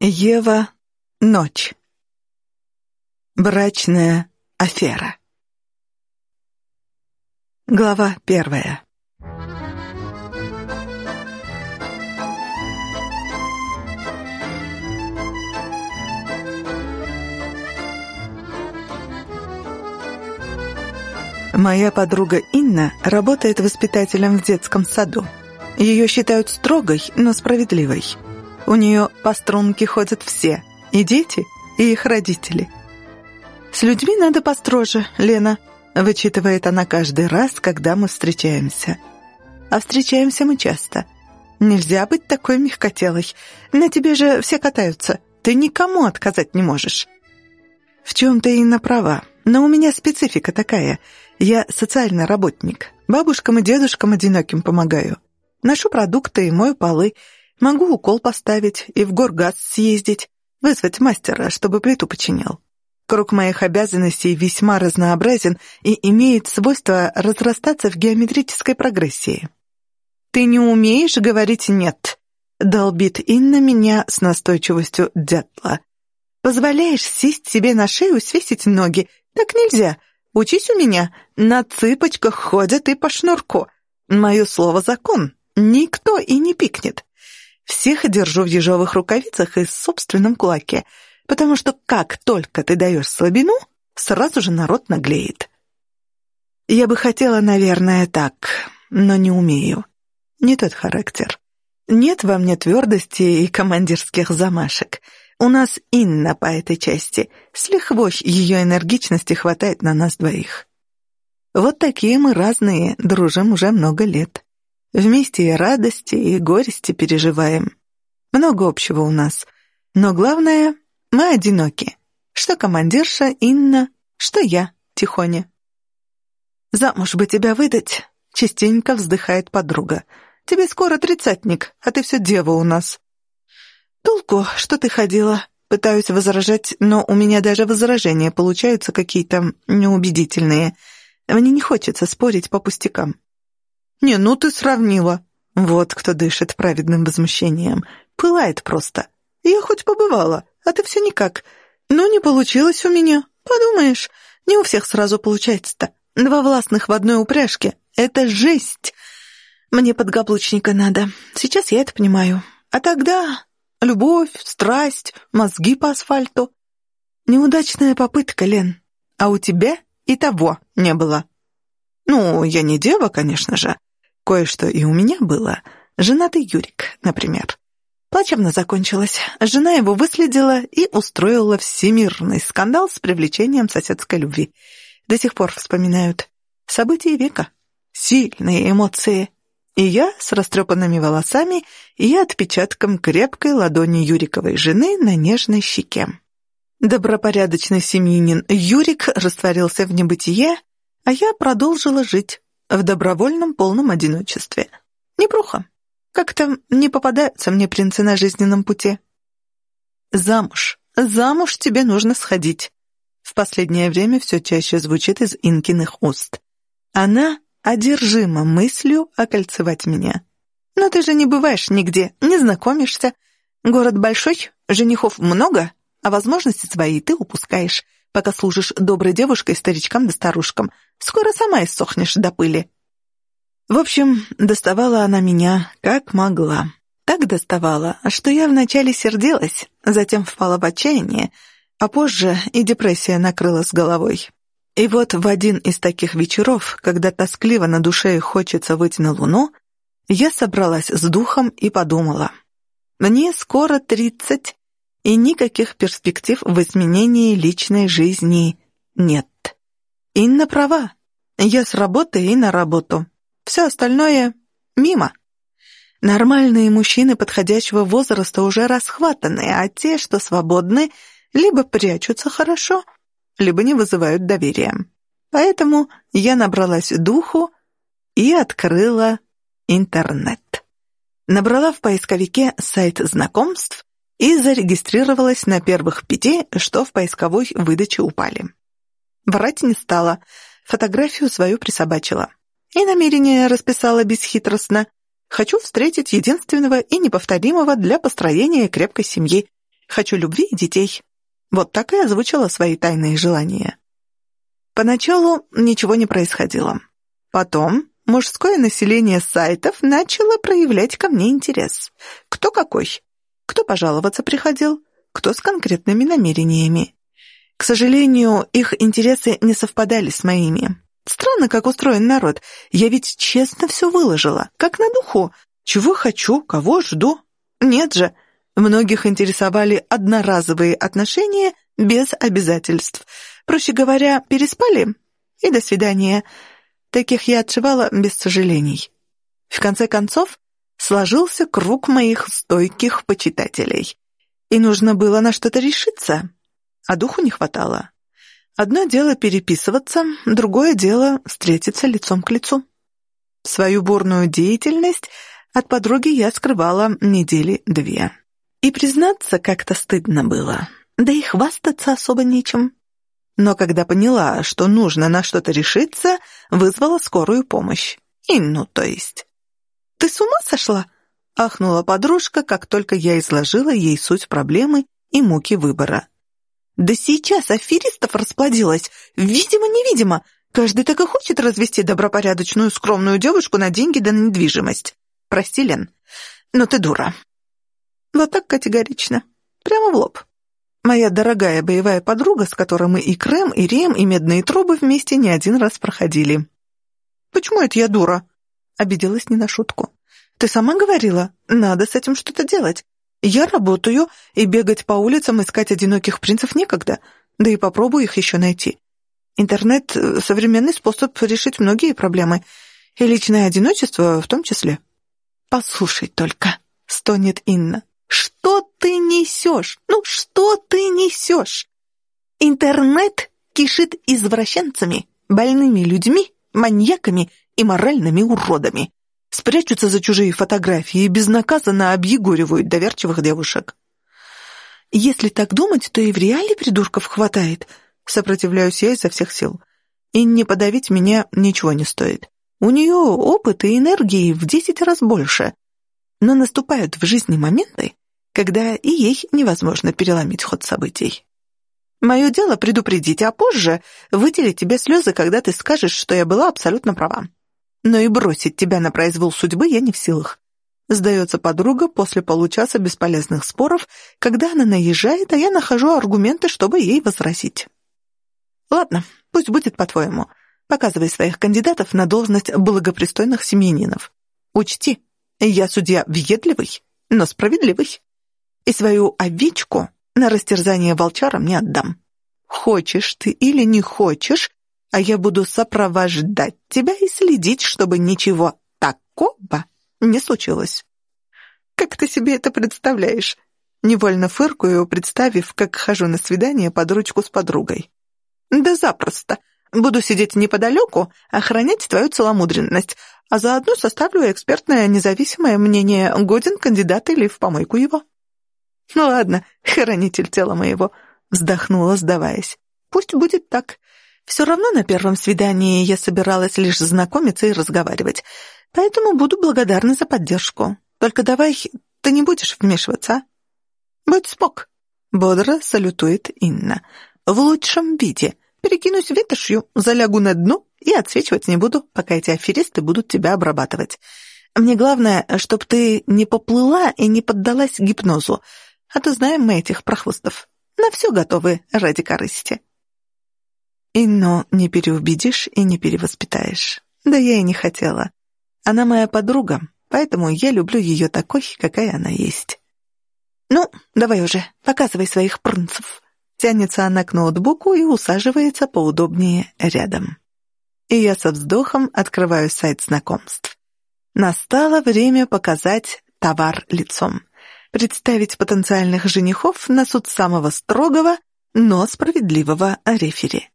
Ева, ночь. Брачная афера. Глава первая. Моя подруга Инна работает воспитателем в детском саду. Ее считают строгой, но справедливой. У нее по струнке ходят все, и дети, и их родители. «С людьми надо построже, Лена», — вычитывает она каждый раз, когда мы встречаемся. А встречаемся мы часто. Нельзя быть такой мягкотелой. На тебе же все катаются. Ты никому отказать не можешь. В чем-то Инна права, но у меня специфика такая. Я социальный работник. Бабушкам и дедушкам одиноким помогаю. Ношу продукты и мою полы — Могу укол поставить и в горгаз съездить, вызвать мастера, чтобы плиту починил. Круг моих обязанностей весьма разнообразен и имеет свойство разрастаться в геометрической прогрессии. «Ты не умеешь говорить «нет», — долбит Инна меня с настойчивостью дятла. «Позволяешь сесть себе на шею свесить ноги. Так нельзя. Учись у меня. На цыпочках ходят и по шнурку. Мое слово — закон. Никто и не пикнет. Всех держу в ежовых рукавицах и собственном кулаке, потому что как только ты даешь слабину, сразу же народ наглеет. Я бы хотела, наверное, так, но не умею. Не тот характер. Нет во мне твердости и командирских замашек. У нас Инна по этой части. С лихвой ее энергичности хватает на нас двоих. Вот такие мы разные, дружим уже много лет. Вместе и радости, и горести переживаем. Много общего у нас. Но главное, мы одиноки. Что командирша Инна, что я, Тихоня. «Замуж бы тебя выдать», — частенько вздыхает подруга. «Тебе скоро тридцатник, а ты все дева у нас». «Толку, что ты ходила?» Пытаюсь возражать, но у меня даже возражения получаются какие-то неубедительные. Мне не хочется спорить по пустякам. «Не, ну ты сравнила». Вот кто дышит праведным возмущением. Пылает просто. Я хоть побывала, а ты все никак. Ну, не получилось у меня. Подумаешь, не у всех сразу получается-то. Два властных в одной упряжке. Это жесть. Мне подгаблучника надо. Сейчас я это понимаю. А тогда любовь, страсть, мозги по асфальту. Неудачная попытка, Лен. А у тебя и того не было. Ну, я не дева, конечно же. Кое-что и у меня было. Женатый Юрик, например. Плачевно закончилось. Жена его выследила и устроила всемирный скандал с привлечением соседской любви. До сих пор вспоминают. События века. Сильные эмоции. И я с растрепанными волосами и отпечатком крепкой ладони Юриковой жены на нежной щеке. Добропорядочный семьянин Юрик растворился в небытие, а я продолжила жить в добровольном полном одиночестве. Непруха. Как-то не попадаются мне принцы на жизненном пути. Замуж. Замуж тебе нужно сходить. В последнее время все чаще звучит из Инкиных уст. Она одержима мыслью окольцевать меня. Но ты же не бываешь нигде, не знакомишься. Город большой, женихов много, а возможности свои ты упускаешь пока служишь доброй девушкой старичкам да старушкам. Скоро сама иссохнешь до пыли». В общем, доставала она меня как могла. Так доставала, что я вначале сердилась, затем впала в отчаяние, а позже и депрессия накрыла с головой. И вот в один из таких вечеров, когда тоскливо на душе и хочется выйти на луну, я собралась с духом и подумала. Мне скоро тридцать, и никаких перспектив в изменении личной жизни нет. Инна права. Я с работы и на работу. Все остальное мимо. Нормальные мужчины подходящего возраста уже расхватаны, а те, что свободны, либо прячутся хорошо, либо не вызывают доверия. Поэтому я набралась духу и открыла интернет. Набрала в поисковике сайт знакомств и зарегистрировалась на первых пяти, что в поисковой выдаче упали. Врать не стала, фотографию свою присобачила. И намерение расписала бесхитростно. Хочу встретить единственного и неповторимого для построения крепкой семьи. Хочу любви и детей. Вот так и озвучила свои тайные желания. Поначалу ничего не происходило. Потом мужское население сайтов начало проявлять ко мне интерес. Кто какой? Кто пожаловаться приходил? Кто с конкретными намерениями? К сожалению, их интересы не совпадали с моими. Странно, как устроен народ. Я ведь честно все выложила, как на духу. Чего хочу, кого жду. Нет же, Многих интересовали одноразовые отношения без обязательств. Проще говоря, переспали и до свидания. Таких я отшивала без сожалений. В конце концов, сложился круг моих стойких почитателей. И нужно было на что-то решиться, а духу не хватало. Одно дело переписываться, другое дело встретиться лицом к лицу. Свою бурную деятельность от подруги я скрывала недели две. И признаться как-то стыдно было, да и хвастаться особо нечем. Но когда поняла, что нужно на что-то решиться, вызвала скорую помощь. Инну, то есть. «Ты с ума сошла?» — ахнула подружка, как только я изложила ей суть проблемы и муки выбора. «Да сейчас аферистов расплодилось, видимо-невидимо. Каждый так и хочет развести добропорядочную скромную девушку на деньги да на недвижимость. Прости, Лен, но ты дура. Вот так категорично. Прямо в лоб. Моя дорогая боевая подруга, с которой мы и крем, и рем, и медные трубы вместе не один раз проходили. «Почему это я дура?» Обиделась не на шутку. «Ты сама говорила, надо с этим что-то делать. Я работаю, и бегать по улицам искать одиноких принцев некогда, да и попробую их еще найти. Интернет — современный способ решить многие проблемы, и личное одиночество в том числе». «Послушай только», — стонет Инна. Что ты несешь? Ну, что ты несешь? Интернет кишит извращенцами, больными людьми, маньяками и моральными уродами. Спрячутся за чужие фотографии и безнаказанно объегоривают доверчивых девушек. Если так думать, то и в реале придурков хватает. Сопротивляюсь я изо всех сил. И не подавить меня ничего не стоит. У нее опыт и энергии в десять раз больше. Но наступают в жизни моменты, когда и ей невозможно переломить ход событий. Мое дело предупредить, а позже вытереть тебе слезы, когда ты скажешь, что я была абсолютно права. Но и бросить тебя на произвол судьбы я не в силах. Сдается подруга после получаса бесполезных споров, когда она наезжает, а я нахожу аргументы, чтобы ей возразить. Ладно, пусть будет по-твоему. Показывай своих кандидатов на должность благопристойных семьянинов. Учти, я судья въедливый, но справедливый и свою овечку на растерзание волчарам не отдам. Хочешь ты или не хочешь, а я буду сопровождать тебя и следить, чтобы ничего такого не случилось. Как ты себе это представляешь? Невольно фыркаю, представив, как хожу на свидание под ручку с подругой. Да запросто. Буду сидеть неподалеку, охранять твою целомудренность, а заодно составлю экспертное независимое мнение, годен кандидат или в помойку его. «Ну ладно, хранитель тела моего», — вздохнула, сдаваясь. «Пусть будет так. Все равно на первом свидании я собиралась лишь знакомиться и разговаривать, поэтому буду благодарна за поддержку. Только давай ты не будешь вмешиваться, а?» «Будь спок», — бодро салютует Инна. «В лучшем виде. Перекинусь ветошью, залягу на дно и отсвечивать не буду, пока эти аферисты будут тебя обрабатывать. Мне главное, чтобы ты не поплыла и не поддалась гипнозу, а то знаем мы этих прохвостов. На все готовы ради корысти. Инну не переубедишь и не перевоспитаешь. Да я и не хотела. Она моя подруга, поэтому я люблю ее такой, какая она есть. «Ну, давай уже, показывай своих принцев». Тянется она к ноутбуку и усаживается поудобнее рядом. И я со вздохом открываю сайт знакомств. Настало время показать товар лицом представить потенциальных женихов на суд самого строгого, но справедливого рефери.